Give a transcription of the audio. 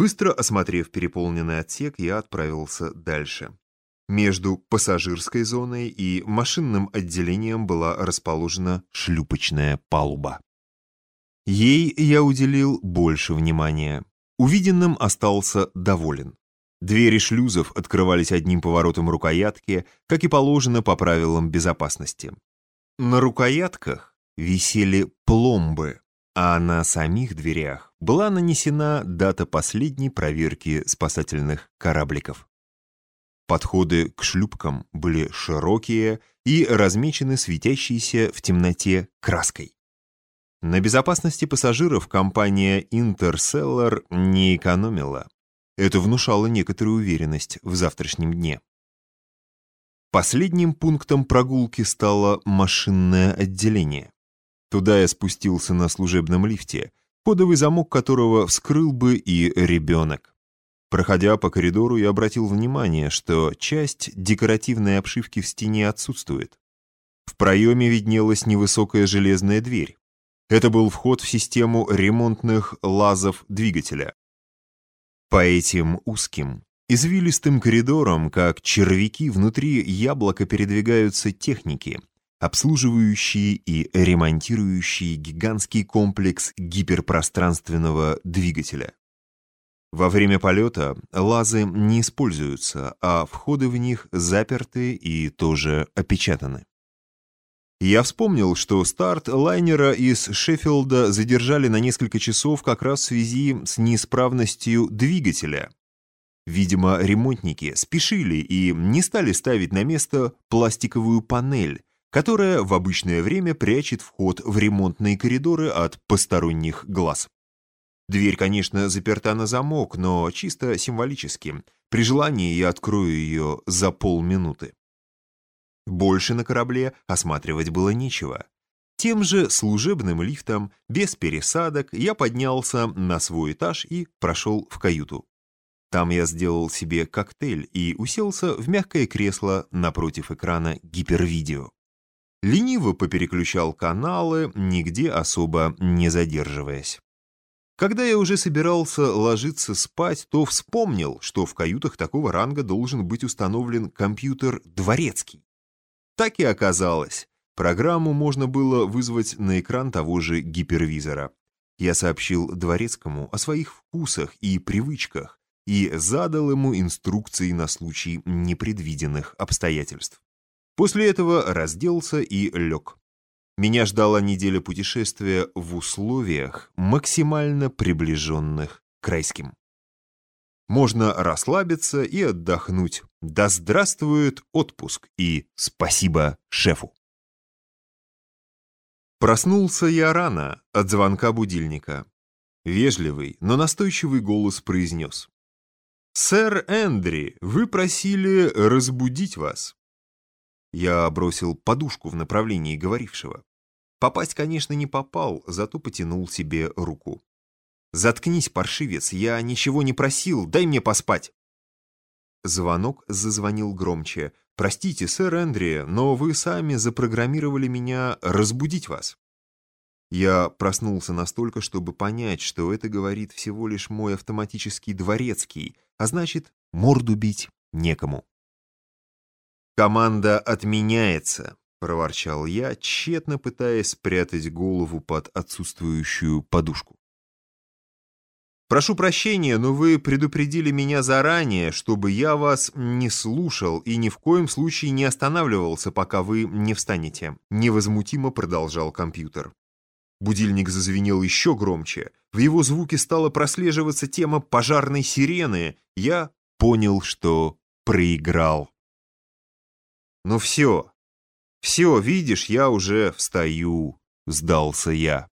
Быстро осмотрев переполненный отсек, я отправился дальше. Между пассажирской зоной и машинным отделением была расположена шлюпочная палуба. Ей я уделил больше внимания. Увиденным остался доволен. Двери шлюзов открывались одним поворотом рукоятки, как и положено по правилам безопасности. На рукоятках висели пломбы, а на самих дверях была нанесена дата последней проверки спасательных корабликов. Подходы к шлюпкам были широкие и размечены светящейся в темноте краской. На безопасности пассажиров компания Interstellar не экономила. Это внушало некоторую уверенность в завтрашнем дне. Последним пунктом прогулки стало машинное отделение. Туда я спустился на служебном лифте, кодовый замок которого вскрыл бы и ребенок. Проходя по коридору, я обратил внимание, что часть декоративной обшивки в стене отсутствует. В проеме виднелась невысокая железная дверь. Это был вход в систему ремонтных лазов двигателя. По этим узким, извилистым коридорам, как червяки внутри яблока передвигаются техники, обслуживающие и ремонтирующие гигантский комплекс гиперпространственного двигателя. Во время полета лазы не используются, а входы в них заперты и тоже опечатаны. Я вспомнил, что старт лайнера из Шеффилда задержали на несколько часов как раз в связи с неисправностью двигателя. Видимо, ремонтники спешили и не стали ставить на место пластиковую панель, которая в обычное время прячет вход в ремонтные коридоры от посторонних глаз. Дверь, конечно, заперта на замок, но чисто символически. При желании я открою ее за полминуты. Больше на корабле осматривать было нечего. Тем же служебным лифтом, без пересадок, я поднялся на свой этаж и прошел в каюту. Там я сделал себе коктейль и уселся в мягкое кресло напротив экрана гипервидео. Лениво попереключал каналы, нигде особо не задерживаясь. Когда я уже собирался ложиться спать, то вспомнил, что в каютах такого ранга должен быть установлен компьютер «Дворецкий». Так и оказалось. Программу можно было вызвать на экран того же гипервизора. Я сообщил Дворецкому о своих вкусах и привычках и задал ему инструкции на случай непредвиденных обстоятельств. После этого разделся и лег. Меня ждала неделя путешествия в условиях, максимально приближенных к райским. Можно расслабиться и отдохнуть. Да здравствует отпуск и спасибо шефу. Проснулся я рано от звонка будильника. Вежливый, но настойчивый голос произнес. «Сэр Эндри, вы просили разбудить вас». Я бросил подушку в направлении говорившего. Попасть, конечно, не попал, зато потянул себе руку. «Заткнись, паршивец, я ничего не просил, дай мне поспать!» Звонок зазвонил громче. «Простите, сэр Эндри, но вы сами запрограммировали меня разбудить вас». Я проснулся настолько, чтобы понять, что это говорит всего лишь мой автоматический дворецкий, а значит, морду бить некому. «Команда отменяется», — проворчал я, тщетно пытаясь спрятать голову под отсутствующую подушку. Прошу прощения, но вы предупредили меня заранее, чтобы я вас не слушал и ни в коем случае не останавливался, пока вы не встанете», — невозмутимо продолжал компьютер. Будильник зазвенел еще громче. В его звуке стала прослеживаться тема пожарной сирены. Я понял, что проиграл. «Ну все, все, видишь, я уже встаю», — сдался я.